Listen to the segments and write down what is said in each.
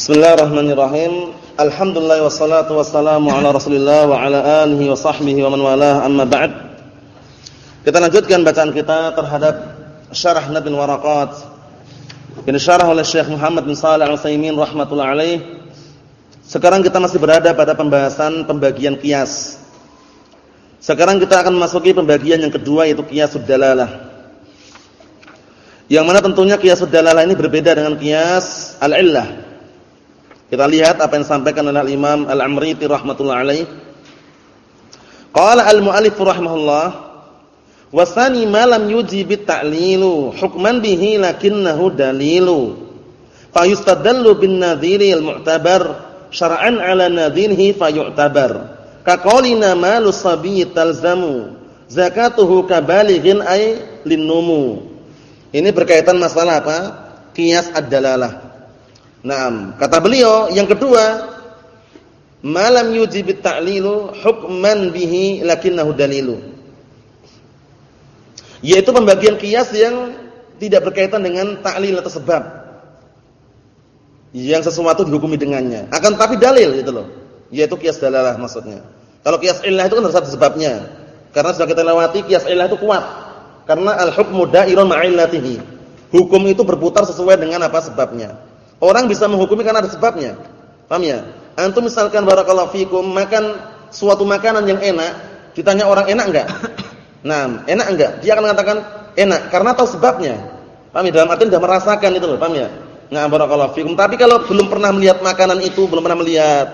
Bismillahirrahmanirrahim. Alhamdulillah wassalatu wassalamu ala Rasulillah wa ala alihi wa sahbihi wa man walah amma ba'd. Kita lanjutkan bacaan kita terhadap Syarah Nabil Waraqat. Ini syarah oleh Syekh Muhammad bin Shalih Al-Utsaimin rahimatullah alaih. Sekarang kita masih berada pada pembahasan pembagian kias. Sekarang kita akan memasuki pembagian yang kedua yaitu qiyasud dalalah. Yang mana tentunya qiyasud dalalah ini berbeda dengan qiyas al-illah. Kita lihat apa yang disampaikan oleh Imam Al-Amriti rahmatullah alaih. Qala al-mu'allif rahimahullah, "Wa tsani ma lam yujib at-ta'lilu hukman bihi lakinnahu dalilu." Fa yustadallu bin nadhiri al-mu'tabar syar'an 'ala nadhirihi fa yu'tabar. Ka qaulina malu sabiy talzamu zakatuhu kabalighin ay linnumu. Ini berkaitan masalah apa? Qiyas ad-dalalah. Naam, kata beliau yang kedua, malam yujibit ta'lilu hukman bihi lakinnahu dalilu. Yaitu pembagian kias yang tidak berkaitan dengan ta'lil atau sebab. Yang sesuatu dihukumi dengannya. Akan tapi dalil itu loh. Yaitu kias dalalah maksudnya. Kalau kias illah itu kan harus ada sebabnya. Karena sudah kita lewati kias illah itu kuat. Karena al-hukmu da'irun ma'illatihi. Hukum itu berputar sesuai dengan apa sebabnya. Orang bisa menghukumi karena ada sebabnya. Paham ya? Antum misalkan barakallahu fikum makan suatu makanan yang enak, ditanya orang enak enggak? Nah, enak enggak? Dia akan mengatakan enak karena tahu sebabnya. Paham ya? Dalam arti sudah merasakan itu loh, paham ya? Nah, barakallahu fikum. Tapi kalau belum pernah melihat makanan itu, belum pernah melihat,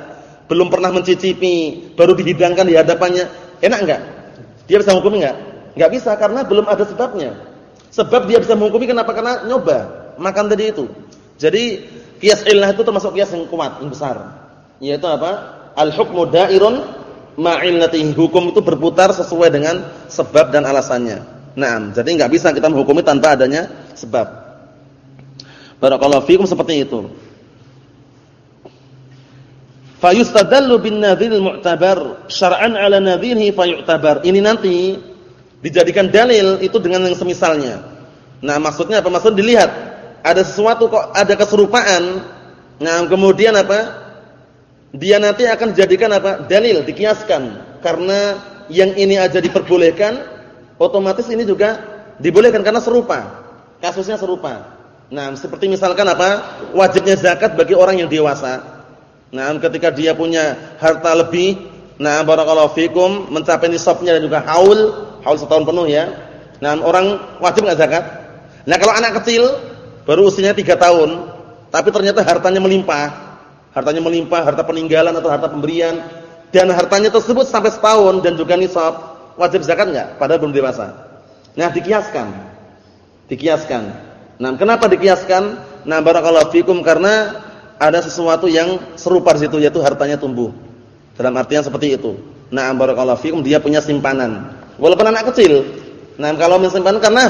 belum pernah mencicipi, baru dihidangkan di hadapannya, enak enggak? Dia bisa menghukumi enggak? Enggak bisa karena belum ada sebabnya. Sebab dia bisa menghukumi kenapa? Karena nyoba makan tadi itu. Jadi kias illah itu termasuk kias yang kuat, yang besar. Yaitu apa? Al-hukmu da'irun ma'illatihi. Hukum itu berputar sesuai dengan sebab dan alasannya. Naam, jadi enggak bisa kita menghukumi tanpa adanya sebab. Barakallahu fikum seperti itu. Fayustadallu bin nadhiril mu'tabar syar'an 'ala nadhirihi fayu'tabar. Ini nanti dijadikan dalil itu dengan yang semisalnya. Nah, maksudnya apa? Maksud dilihat ada sesuatu kok ada keserupaan. Nah, kemudian apa? Dia nanti akan dijadikan apa? Dalil, dikiaskan. Karena yang ini aja diperbolehkan, otomatis ini juga dibolehkan karena serupa. Kasusnya serupa. Nah, seperti misalkan apa? Wajibnya zakat bagi orang yang dewasa. Nah, ketika dia punya harta lebih, nah barakallahu fikum, mencapai nisabnya dan juga haul, haul setahun penuh ya. Nah, orang wajib enggak zakat? Nah, kalau anak kecil baru usianya tiga tahun, tapi ternyata hartanya melimpah, hartanya melimpah, harta peninggalan atau harta pemberian, dan hartanya tersebut sampai setahun dan juga nisab, wajib zakat enggak? Padahal belum dewasa. Nah, dikiaskan, dikiaskan. Nah, kenapa dikiaskan? Nah, barakallahu fikum karena ada sesuatu yang serupa di situ yaitu hartanya tumbuh. Dalam artian seperti itu. Nah, barakallahu fikum dia punya simpanan. Walaupun anak kecil. Nah, kalau simpan karena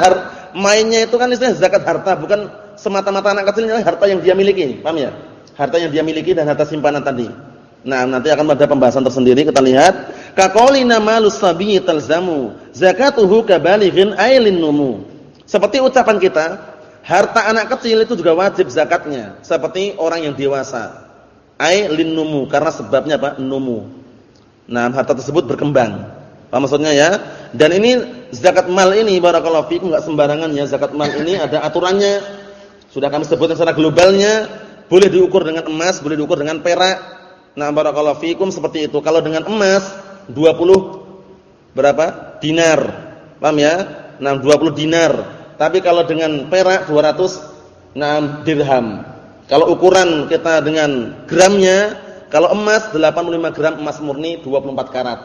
mainnya itu kan istilah zakat harta, bukan semata-mata anak kecilnya harta yang dia miliki, paham ya? Harta yang dia miliki dan harta simpanan tadi. Nah, nanti akan ada pembahasan tersendiri kita lihat. Kaqaulina malus sabiy talzamu zakatuhu kabalighin ailin numu. Seperti ucapan kita, harta anak kecil itu juga wajib zakatnya, seperti orang yang dewasa. Ailin numu karena sebabnya apa? Numu. Nah, harta tersebut berkembang. Apa maksudnya ya? Dan ini zakat mal ini barakallahu fikum enggak sembarangan ya. Zakat mal ini ada aturannya sudah kami sebutkan secara globalnya, boleh diukur dengan emas, boleh diukur dengan perak. Nah, barakallahu fikum seperti itu. Kalau dengan emas 20 berapa? Dinar. Paham ya? Nah, 20 dinar. Tapi kalau dengan perak 200 nah dirham. Kalau ukuran kita dengan gramnya, kalau emas 85 gram emas murni 24 karat.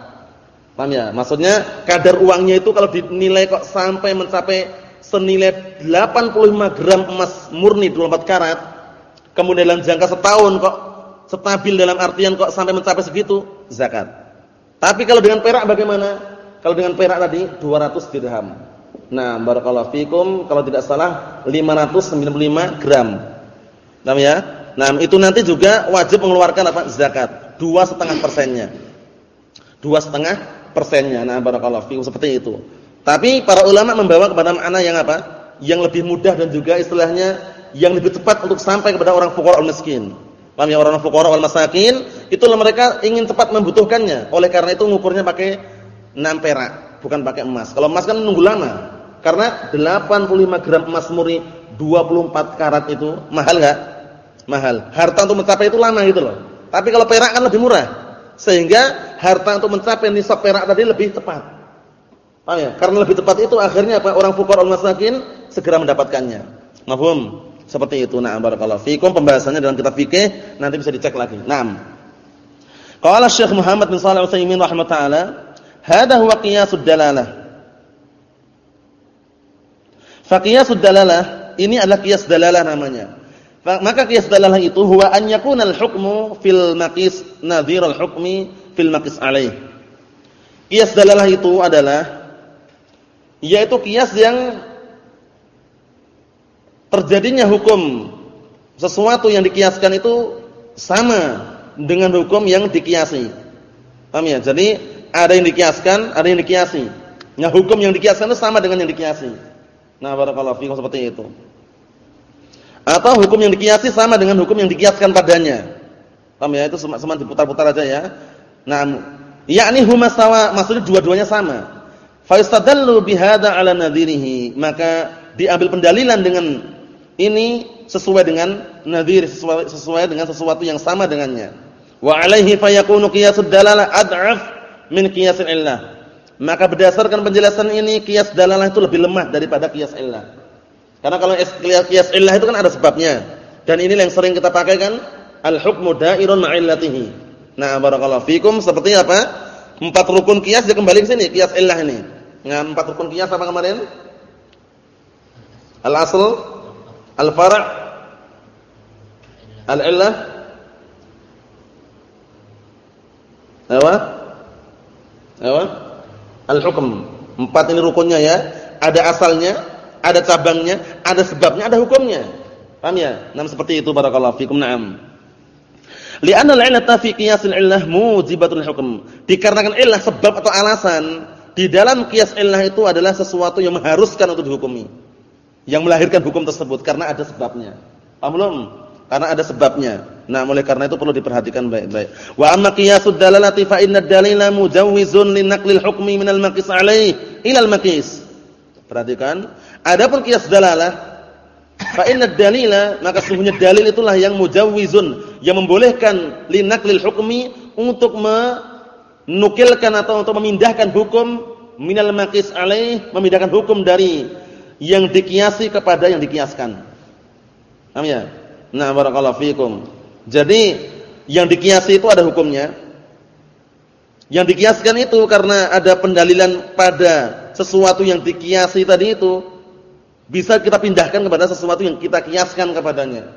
Paham ya? Maksudnya kadar uangnya itu kalau dinilai kok sampai mencapai senilai 85 gram emas murni 24 karat, kemudian dalam jangka setahun kok stabil dalam artian kok sampai mencapai segitu, zakat. Tapi kalau dengan perak bagaimana? Kalau dengan perak tadi 200 dirham. Nah, barakallahu fikum, kalau tidak salah 595 gram. Paham ya? Nah, itu nanti juga wajib mengeluarkan apa? Zakat. Dua setengah persennya. Dua setengah persennya. Nah, barakallahu fikum seperti itu. Tapi para ulama membawa kepada makna yang apa? Yang lebih mudah dan juga istilahnya yang lebih tepat untuk sampai kepada orang fuqara miskin. Paham ya orang fuqara wal masakin, itulah mereka ingin cepat membutuhkannya. Oleh karena itu ngukurnya pakai 6 perak, bukan pakai emas. Kalau emas kan nunggu lama. Karena 85 gram emas murni 24 karat itu mahal enggak? Mahal. Harta untuk mencapai itu lama gitu loh. Tapi kalau perak kan lebih murah. Sehingga harta untuk mencapai nisab perak tadi lebih tepat. Paham ya? Karena lebih tepat itu akhirnya apa? Orang fuqara masakin segera mendapatkannya. Mafhum? Seperti itu. Nah, barakallahu fikum pembahasannya dalam kitab fikih nanti bisa dicek lagi. Naam. Qala Syekh Muhammad bin Shalih Al-Utsaimin rahimahullah taala, "Hada huwa qiyasud dalalah." Fa ini adalah qiyas dalalah namanya. Maka qiyas dalalah itu huwa an yakuna al-hukmu fil maqis nadhir al-hukmi fil maqis alaih. Qiyas dalalah itu adalah yaitu qiyas yang terjadinya hukum sesuatu yang dikiaskan itu sama dengan hukum yang dikiasi. Paham ya? Jadi ada yang dikiaskan, ada yang dikiasi. Nah, hukum yang dikiaskan itu sama dengan yang dikiasi. Nah, barakallahu fiikum seperti itu. Atau hukum yang dikiasi sama dengan hukum yang dikiaskan padanya. Paham ya? Itu cuma diputar-putar aja ya. Nah, yakni huma sawa, maksudnya dua-duanya sama. Fa yastadallu bihadza ala nadhirihi, maka diambil pendalilan dengan ini sesuai dengan nadhir sesuai, sesuai dengan sesuatu yang sama dengannya. Wa alaihi fayakunu qiyasud dalalah ad'af min qiyasil illah. Maka berdasarkan penjelasan ini qiyas dalalah itu lebih lemah daripada qiyas illah. Karena kalau qiyas illah itu kan ada sebabnya. Dan ini yang sering kita pakai kan al-hukmu da'irun ma'illatihi. Nah, barakallahu fikum seperti apa? Empat rukun qiyas dia kembali ke sini, qiyas illah ini. Nah, empat rukun qiyas apa kemarin? Al-asl Al-far' Al-illah Apa? Apa? Al-hukm. Empat ini rukunnya ya. Ada asalnya, ada cabangnya, ada sebabnya, ada hukumnya. Paham ya? Nam seperti itu barakallahu fikum. Naam. Li'anna al-'illata fi qiyasil 'illah mujibatul hukm. Dikarenakan illah sebab atau alasan di dalam qiyas illah itu adalah sesuatu yang mengharuskan untuk dihukumi yang melahirkan hukum tersebut karena ada sebabnya. Paham? Karena ada sebabnya. Nah, oleh karena itu perlu diperhatikan baik-baik. Wa amma qiyasud dalalati fa inna dalila mujawwizun li naqlil hukmi minal maqis alaih ilal maqis. Perhatikan, adapun qiyas dalalah fa inna dalila maka sesungguhnya dalil itulah yang mujawwizun yang membolehkan li naqlil hukmi untuk menukilkan atau untuk memindahkan hukum minal maqis alaih memindahkan hukum dari yang dikiasi kepada yang dikiaskan. Paham ya? Nah, barakallahu fikum. Jadi yang dikiasi itu ada hukumnya. Yang dikiaskan itu karena ada pendalilan pada sesuatu yang dikiasi tadi itu bisa kita pindahkan kepada sesuatu yang kita kiaskan kepadanya.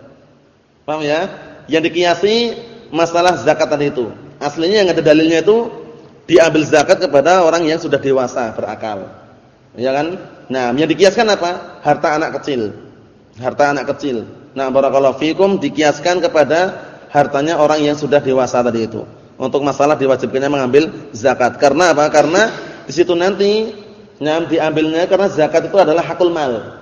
Paham ya? Yang dikiasi masalah zakat tadi itu. Aslinya yang ada dalilnya itu diambil zakat kepada orang yang sudah dewasa berakal. Ya kan? Nah, yang dikiaskan apa? Harta anak kecil. Harta anak kecil. Nah, barakallahu fikum dikiaskan kepada hartanya orang yang sudah dewasa tadi itu. Untuk masalah diwajibkannya mengambil zakat. Karena apa? Karena di situ nanti yang diambilnya karena zakat itu adalah hakul mal.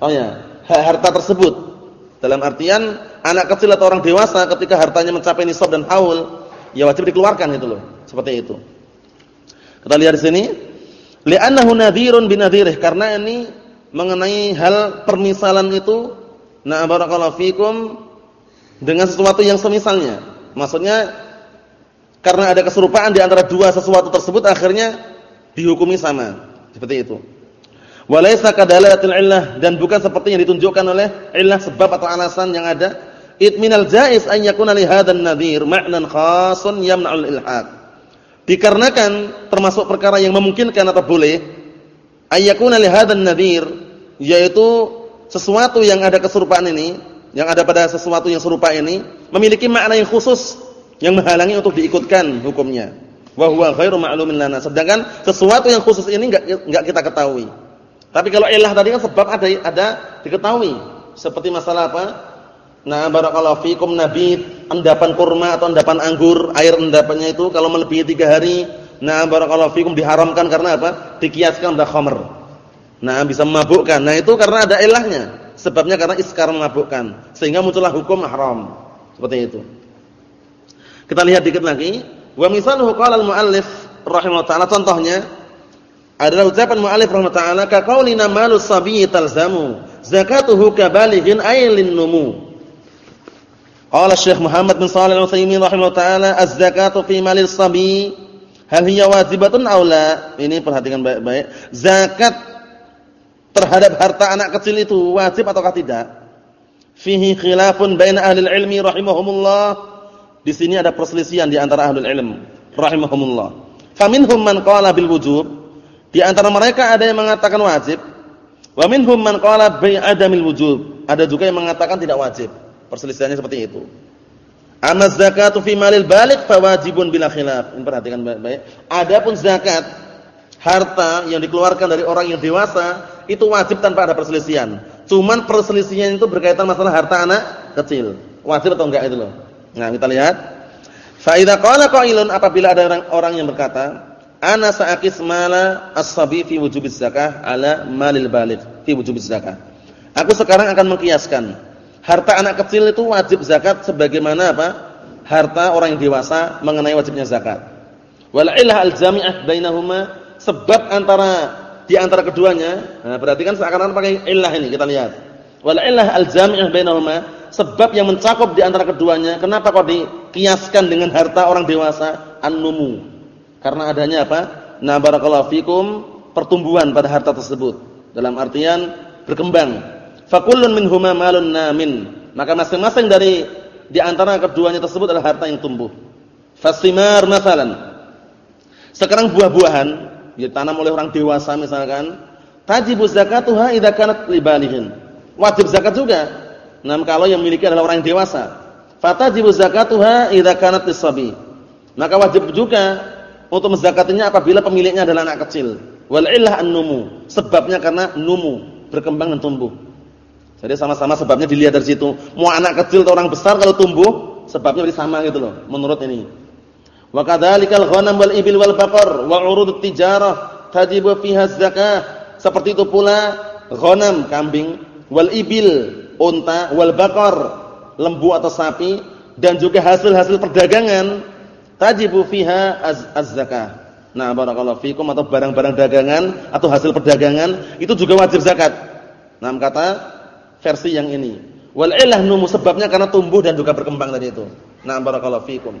Oh ya, harta tersebut. Dalam artian anak kecil atau orang dewasa ketika hartanya mencapai nisab dan haul, ya wajib dikeluarkan itu loh. Seperti itu. Kita lihat di sini. Li'annahu nadhirun binadhirih karena ini mengenai hal permisalan itu na barakallahu fikum dengan sesuatu yang semisalnya. Maksudnya karena ada keserupaan di antara dua sesuatu tersebut akhirnya dihukumi sama. Seperti itu. Walaysa kadalatil illah dan bukan seperti yang ditunjukkan oleh illah sebab atau alasan yang ada. Itminal jaiz an yakuna li hadzal nadhir ma'nan khasun yamna'ul ilhaq. Dikarenakan termasuk perkara yang memungkinkan atau boleh ayyakuna li hadzal nadhir yaitu sesuatu yang ada keserupaan ini, yang ada pada sesuatu yang serupa ini memiliki makna yang khusus yang menghalangi untuk diikutkan hukumnya. Wa huwa ghairu ma'lumin lana. Sedangkan sesuatu yang khusus ini enggak enggak kita ketahui. Tapi kalau ilah tadi kan sebab ada ada diketahui. Seperti masalah apa? Nah, barakallahu fikum nabi endapan kurma atau endapan anggur, air endapannya itu kalau melebihi tiga hari, nah barakallahu fikum diharamkan karena apa? Dikiaskan pada khamr. Nah, bisa memabukkan. Nah, itu karena ada ilahnya. Sebabnya karena iskar memabukkan. Sehingga muncullah hukum haram. Seperti itu. Kita lihat dikit lagi. Wa misaluhu qala al-muallif rahimahullah taala contohnya adalah ucapan muallif rahimahullah taala ka qaulina malu sabiyyi talzamu zakatuhu kabalighin aylin numu. Qala Syekh Muhammad bin Shalih Al-Utsaimin rahimahullah taala az-zakatu fi malil sabi hal hiya wajibatun aw? Ini perhatikan baik-baik. Zakat terhadap harta anak kecil itu wajib ataukah tidak? Fihi khilafun baina ahli ilmi rahimahumullah di sini ada perselisihan di antara ahlul ilm rahimahumullah. Faminhum man qala bil wujub. Di antara mereka ada yang mengatakan wajib. Wa minhum man qala bi adamil wujub. Ada juga yang mengatakan tidak wajib. Perselisihannya seperti itu. Amma zakatu fi malil balik fawajibun bila khilaf. Ini perhatikan baik-baik. Adapun zakat harta yang dikeluarkan dari orang yang dewasa itu wajib tanpa ada perselisihan. Cuman perselisihan itu berkaitan masalah harta anak kecil. Wajib atau enggak itu loh. Nah, kita lihat. Fa idza qala qailun apabila ada orang, orang yang berkata, ana sa'aqis mala as-sabi fi wujubiz zakah ala malil baligh fi wujubiz zakah. Aku sekarang akan mengkiaskan harta anak kecil itu wajib zakat sebagaimana apa? Harta orang yang dewasa mengenai wajibnya zakat. Wal ilah al-jami'ah bainahuma sebab antara di antara keduanya. Nah, berarti kan seakan-akan pakai ilah ini kita lihat. Wal ilah al-jami'ah bainahuma sebab yang mencakup di antara keduanya. Kenapa kok dikiaskan dengan harta orang dewasa? An-numu. Karena adanya apa? Na barakallahu fikum pertumbuhan pada harta tersebut. Dalam artian berkembang. Fakullun minhuma malun namin. Maka masing-masing dari di antara keduanya tersebut adalah harta yang tumbuh. Fasimar masalan. Sekarang buah-buahan ditanam oleh orang dewasa misalkan, tajibu zakatuha idza kanat libalighin. Wajib zakat juga Nah, kalau yang memiliki adalah orang yang dewasa. Fatajibu zakatuha idza kanat lisabi. Maka wajib juga untuk menzakatinya apabila pemiliknya adalah anak kecil. Wal illah an-numu. Sebabnya karena numu, berkembang dan tumbuh. Jadi sama-sama sebabnya dilihat dari situ. Mau anak kecil atau orang besar kalau tumbuh, sebabnya berarti sama gitu loh menurut ini. Wa kadzalikal ghanam wal ibil wal baqar wa urudut tijarah tajibu fiha zakah. Seperti itu pula ghanam kambing wal ibil unta wal bakar, lembu atau sapi dan juga hasil-hasil perdagangan tajibu fiha az-zakah. Nah, barakallahu fikum atau barang-barang dagangan atau hasil perdagangan itu juga wajib zakat. Nah, kata versi yang ini. Wal ilah numu sebabnya karena tumbuh dan juga berkembang tadi itu. Nah, barakallahu fikum.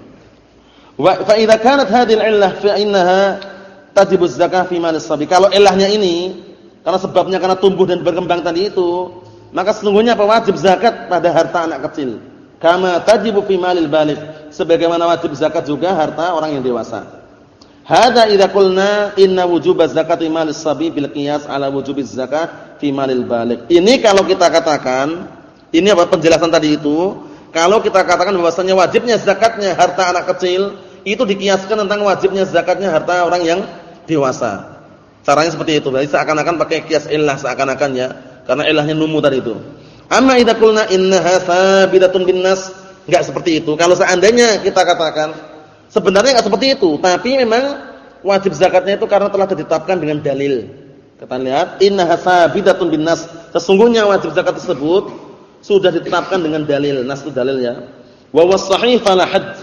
Wa fa idza kanat hadhihi al-illah fa innaha tajibu zakah fi mal sabi. Kalau ilahnya ini karena sebabnya karena tumbuh dan berkembang tadi itu, maka sesungguhnya apa wajib zakat pada harta anak kecil. Kama tajibu fi malil baligh. Sebagaimana wajib zakat juga harta orang yang dewasa. Hada idza qulna inna wujubaz zakati malis sabi bil qiyas ala wujubiz zakat fi malil baligh. Ini kalau kita katakan, ini apa penjelasan tadi itu? Kalau kita katakan bahwasanya wajibnya zakatnya harta anak kecil itu dikiaskan tentang wajibnya zakatnya harta orang yang dewasa. Caranya seperti itu. Berarti seakan-akan pakai kias illah seakan-akan ya karena ilahnya numu tadi itu. Amma idza qulna innaha sabidatun binnas, enggak seperti itu. Kalau seandainya kita katakan sebenarnya enggak seperti itu, tapi memang wajib zakatnya itu karena telah ditetapkan dengan dalil. Kita lihat innaha sabidatun binnas. Sesungguhnya wajib zakat tersebut sudah ditetapkan dengan dalil. Nas itu dalil ya. Wa wasahih fala had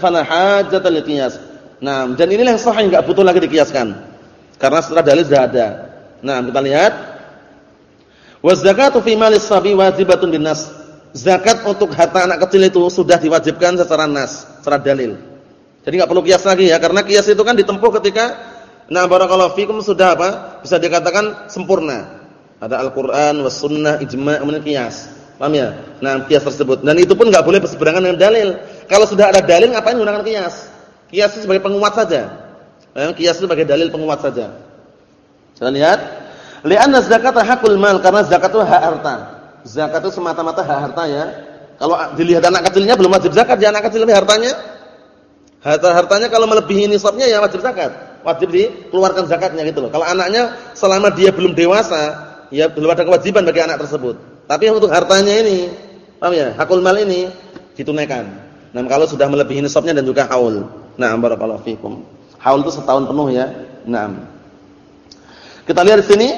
dan inilah yang sahih enggak butuh lagi dikiaskan. Karena setelah dalil sudah ada. Nah, kita lihat Wa zakatu fi malis sabi wajibatun linnas. Zakat untuk harta anak kecil itu sudah diwajibkan secara nas, secara dalil. Jadi enggak perlu kias lagi ya, karena kias itu kan ditempuh ketika nah barakallahu fikum sudah apa? Bisa dikatakan sempurna. Ada Al-Qur'an was ijma' kemudian kias. Paham ya? Nah, kias tersebut. Dan itu pun enggak boleh berseberangan dengan dalil. Kalau sudah ada dalil ngapain menggunakan kias? Kias itu sebagai penguat saja. Eh, kias itu sebagai dalil penguat saja. Kita lihat Lianna zakat hakul mal karena zakat itu hak harta. Zakat itu semata-mata hak harta ya. Kalau dilihat anak kecilnya belum wajib zakat, ya anak kecil lebih hartanya. Harta-hartanya kalau melebihi nisabnya ya wajib zakat. Wajib dikeluarkan zakatnya gitu loh. Kalau anaknya selama dia belum dewasa, ya belum ada kewajiban bagi anak tersebut. Tapi untuk hartanya ini, paham ya? Hakul mal ini ditunaikan. Nah, kalau sudah melebihi nisabnya dan juga haul. Nah, barakallahu fikum. Haul itu setahun penuh ya. Nah. Kita lihat di sini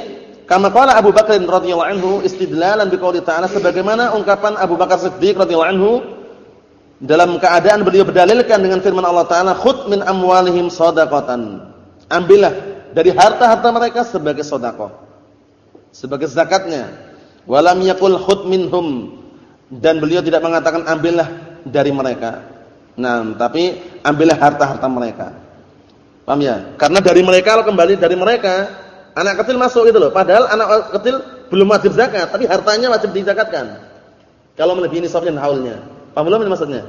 Kama qala Abu Bakar radhiyallahu anhu istidlalan biqouli ta'ala sebagaimana ungkapan Abu Bakar Siddiq radhiyallahu anhu dalam keadaan beliau berdalilkan dengan firman Allah taala khud min amwalihim shadaqatan ambillah dari harta-harta mereka sebagai sedekah. Sebagai zakatnya. Walam yakul khud minhum. Dan beliau tidak mengatakan ambillah dari mereka. Nah tapi ambillah harta-harta mereka. Paham ya? Karena dari mereka kalau kembali dari mereka anak kecil masuk itu loh. Padahal anak kecil belum wajib zakat tapi hartanya wajib dizakatkan. Kalau melebihi nisabnya haulnya. Paham belum maksudnya?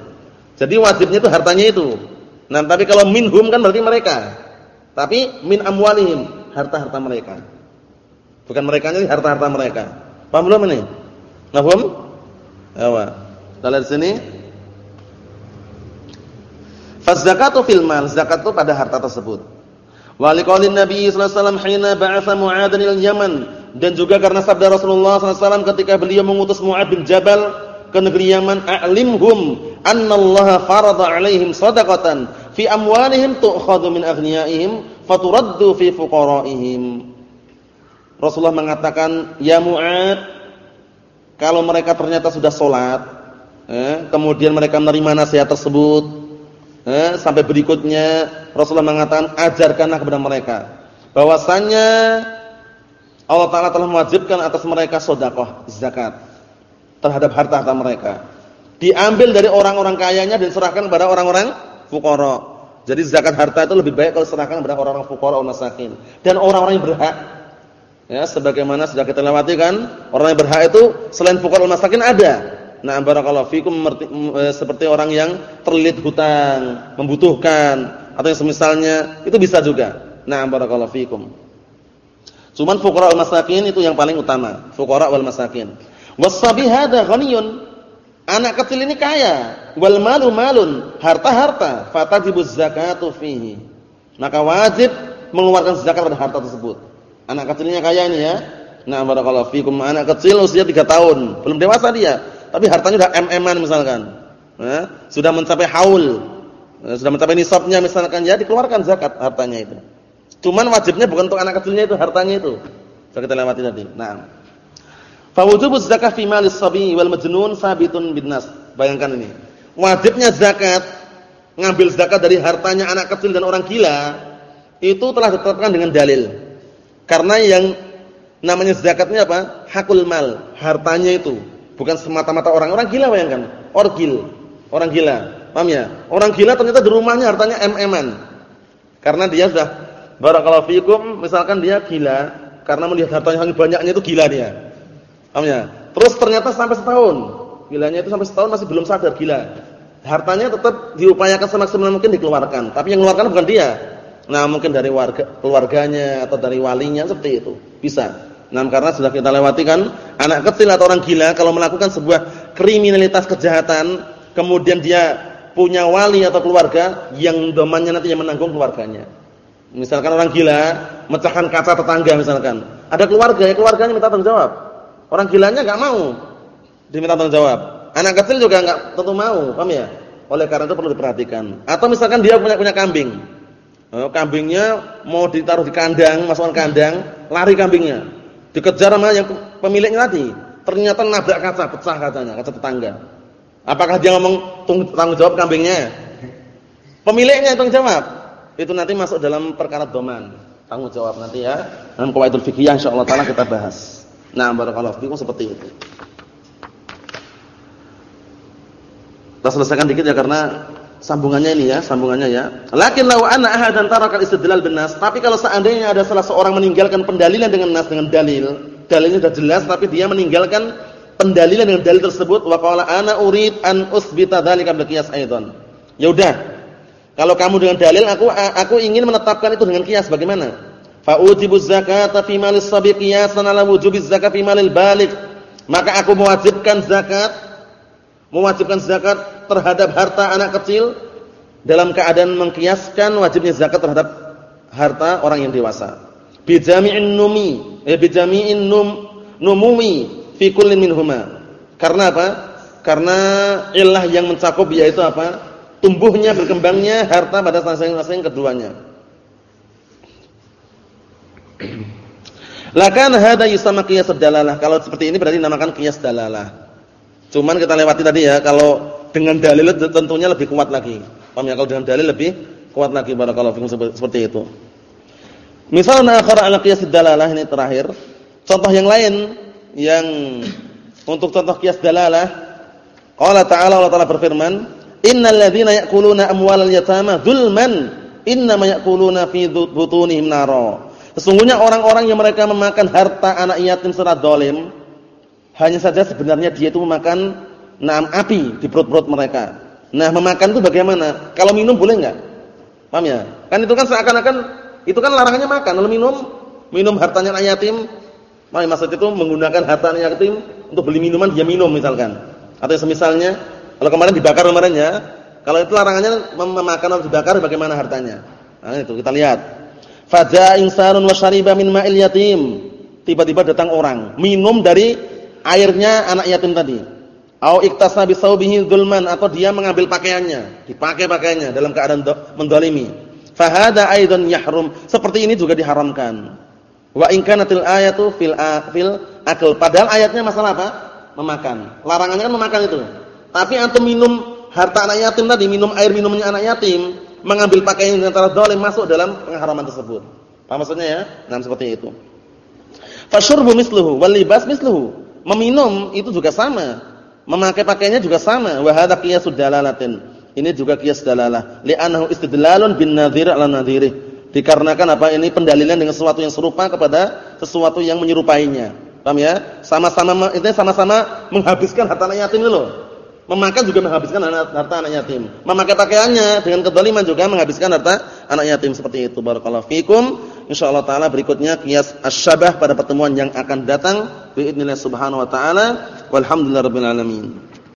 Jadi wajibnya itu hartanya itu. Nah tapi kalau minhum kan berarti mereka tapi min amwalihim, harta-harta mereka. Bukan mereka ini harta-harta mereka. Paham belum ini? Paham? Ya, Kita lihat sini. Faz-zakatu fil mal, zakat itu pada harta tersebut. Wa liqaulin Nabi sallallahu alaihi wasallam hina ba'atha Mu'adz ila Yaman dan juga karena sabda Rasulullah sallallahu alaihi wasallam ketika beliau mengutus Mu'adz bin Jabal ke negeri Yaman, "A'limhum annallaha farada 'alaihim shadaqatan fi amwalihim tu'khadhu min aghniyaihim faturaddu fi fuqaraihim. Rasulullah mengatakan, "Ya Mu'ad, kalau mereka ternyata sudah sholat, eh, kemudian mereka menerima nasihat tersebut, eh, sampai berikutnya Rasulullah mengatakan, ajarkanlah kepada mereka bahwasannya Allah Taala telah mewajibkan atas mereka sedekah, zakat terhadap harta-harta mereka. Diambil dari orang-orang kayanya dan serahkan kepada orang-orang fuqara. Jadi zakat harta itu lebih baik kalau serahkan kepada orang-orang fuqara atau masakin dan orang-orang yang berhak. Ya, sebagaimana sudah kita lewati kan, orang yang berhak itu selain fuqara atau masakin ada. Nah, barakallahu fikum e, seperti orang yang terlilit hutang, membutuhkan atau yang semisalnya itu bisa juga. Nah, barakallahu fikum. Cuman fuqara wal masakin itu yang paling utama, fuqara wal masakin. Wasabi hadza ghaniyun Anak kecil ini kaya, wal malu malun, harta-harta, fatajibuz zakatu fihi. Maka wajib mengeluarkan zakat pada harta tersebut. Anak kecilnya kaya ini ya. Nah, barakallahu fikum. Anak kecil usia 3 tahun, belum dewasa dia, tapi hartanya sudah mm-an misalkan. Nah, sudah mencapai haul. Nah, sudah mencapai nisabnya misalkan ya dikeluarkan zakat hartanya itu. Cuman wajibnya bukan untuk anak kecilnya itu, hartanya itu. Sudah kita lewati tadi. Nah, Fawujubuz zakah fi malis sabi wal majnun sabitun bin nas. Bayangkan ini. Wajibnya zakat ngambil zakat dari hartanya anak kecil dan orang gila itu telah ditetapkan dengan dalil. Karena yang namanya zakatnya apa? Hakul mal, hartanya itu. Bukan semata-mata orang. Orang gila bayangkan. Orgil. Orang gila. Paham ya? Orang gila ternyata di rumahnya hartanya mm-an. Karena dia sudah barakallahu fikum, misalkan dia gila karena melihat hartanya banyaknya itu gila dia. Paham ya? Terus ternyata sampai setahun. Gilanya itu sampai setahun masih belum sadar gila. Hartanya tetap diupayakan semaksimal mungkin dikeluarkan, tapi yang mengeluarkan bukan dia. Nah, mungkin dari warga keluarganya atau dari walinya seperti itu. Bisa. Nah, karena sudah kita lewati kan, anak kecil atau orang gila kalau melakukan sebuah kriminalitas kejahatan, kemudian dia punya wali atau keluarga yang domannya nanti yang menanggung keluarganya. Misalkan orang gila mecahkan kaca tetangga misalkan. Ada keluarga, ya keluarganya minta tanggung jawab. Orang gilanya nggak mau diminta tanggung jawab. Anak kecil juga nggak tentu mau, paham ya? Oleh karena itu perlu diperhatikan. Atau misalkan dia punya punya kambing. Oh, kambingnya mau ditaruh di kandang, masukkan kandang, lari kambingnya. Dikejar sama yang pemiliknya tadi. Ternyata nabrak kaca, pecah kacanya, kaca tetangga. Apakah dia ngomong tanggung jawab kambingnya? Pemiliknya tanggung jawab. Itu nanti masuk dalam perkara doman. Tanggung jawab nanti ya. Dalam qawaidul fikih insyaallah kita bahas. Nah, barakallahu fikum seperti itu. Kita selesaikan dikit ya karena sambungannya ini ya, sambungannya ya. Lakin law anna ahadan taraka istidlal bin nas, tapi kalau seandainya ada salah seorang meninggalkan pendalilan dengan nas dengan dalil, dalilnya sudah jelas tapi dia meninggalkan pendalilan dengan dalil tersebut wa qala ana urid an usbita dzalika bil qiyas aidan. Ya udah. Kalau kamu dengan dalil aku aku ingin menetapkan itu dengan kias bagaimana? Fa ujibu zakata fi malis sabi qiyasan ala wujubiz zakat fi malil baligh maka aku mewajibkan zakat mewajibkan zakat terhadap harta anak kecil dalam keadaan mengkiaskan wajibnya zakat terhadap harta orang yang dewasa. Bi jami'in numi eh bi jami'in num numumi fi kullin minhuma. Karena apa? Karena ilah yang mencakup yaitu apa? Tumbuhnya berkembangnya harta pada masing-masing keduanya Lakan hada yusama qiyas dalalah. Kalau seperti ini berarti namakan qiyas dalalah. Cuman kita lewati tadi ya, kalau dengan dalil tentunya lebih kuat lagi. Paham ya? Kalau dengan dalil lebih kuat lagi barakallahu fikum seperti itu. Misalnya akhara ala qiyas dalalah ini terakhir. Contoh yang lain yang untuk contoh qiyas dalalah qala ta'ala Allah Ta'ala berfirman, "Innal ladzina ya'kuluna amwalal yatama dzulman innama ya'kuluna fi butunihim nara." Sesungguhnya orang-orang yang mereka memakan harta anak yatim secara dolim, hanya saja sebenarnya dia itu memakan naam api di perut-perut mereka. Nah, memakan itu bagaimana? Kalau minum boleh enggak? Paham ya? Kan itu kan seakan-akan itu kan larangannya makan. Kalau minum, minum hartanya anak yatim, maksud itu menggunakan harta anak yatim untuk beli minuman dia minum misalkan. Atau semisalnya, kalau kemarin dibakar kemarin ya, kalau itu larangannya memakan atau dibakar bagaimana hartanya? Nah, itu kita lihat. Faja insanun wa syariba min ma'il yatim. Tiba-tiba datang orang, minum dari airnya anak yatim tadi. Au iktasna bi saubihi dzulman atau dia mengambil pakaiannya, dipakai pakaiannya dalam keadaan mendolimi. Fahada aidan yahrum. Seperti ini juga diharamkan. Wa in kanatil ayatu fil fil akal. Padahal ayatnya masalah apa? Memakan. Larangannya kan memakan itu. Tapi antum minum harta anak yatim tadi, minum air minumnya anak yatim, mengambil pakaian yang antara dolim masuk dalam pengharaman tersebut. Paham maksudnya ya? Nah, seperti itu. Fasyurbu misluhu wal libas misluhu. Meminum itu juga sama. Memakai pakaiannya juga sama. Wa hadza qiyasud dalalatin. Ini juga qiyas dalalah. Li'annahu istidlalun bin nadhir 'ala nadhirih. Dikarenakan apa? Ini pendalilan dengan sesuatu yang serupa kepada sesuatu yang menyerupainya. Paham ya? Sama-sama itu sama-sama menghabiskan harta yatim itu loh. Memakan juga menghabiskan harta anak yatim. Memakai pakaiannya dengan kedoliman juga menghabiskan harta anak yatim seperti itu. Barakallahu fikum. Insyaallah taala berikutnya qiyas asyabah pada pertemuan yang akan datang. Biidznillah subhanahu wa taala. Walhamdulillahirabbil alamin.